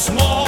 small.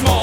small.